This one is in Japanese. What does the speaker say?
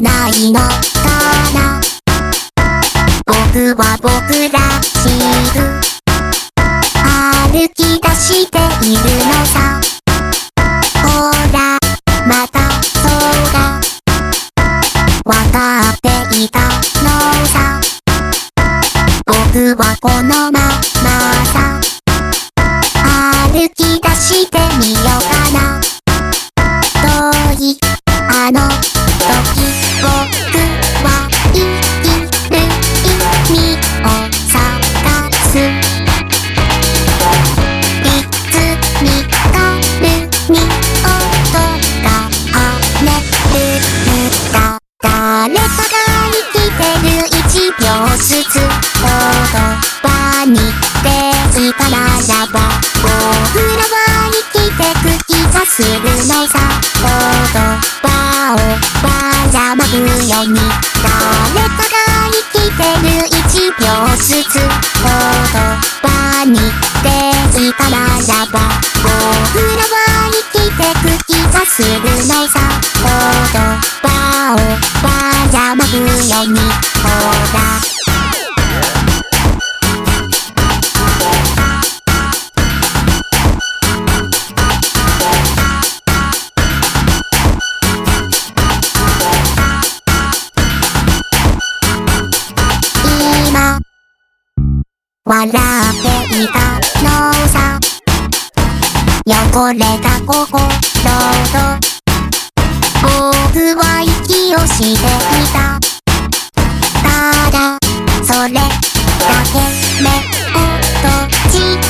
ゃないのかな。僕は僕らしく歩き出しているのさ。ほらまたそうだ。わかっていたのさ。僕はこのままさ。歩き出してみようかな。遠いあの誰かが生きてる一秒ずつ言葉にできたならば僕らは生きてく気がするのさ言葉をばらまくように誰かが生きてる一秒ずつ言葉にできたならば僕らは生きてく気がするのさ。ばらまくようにほら今笑っていたのさ。汚れた心と僕は息をしていた。ただそれだけ目を閉じて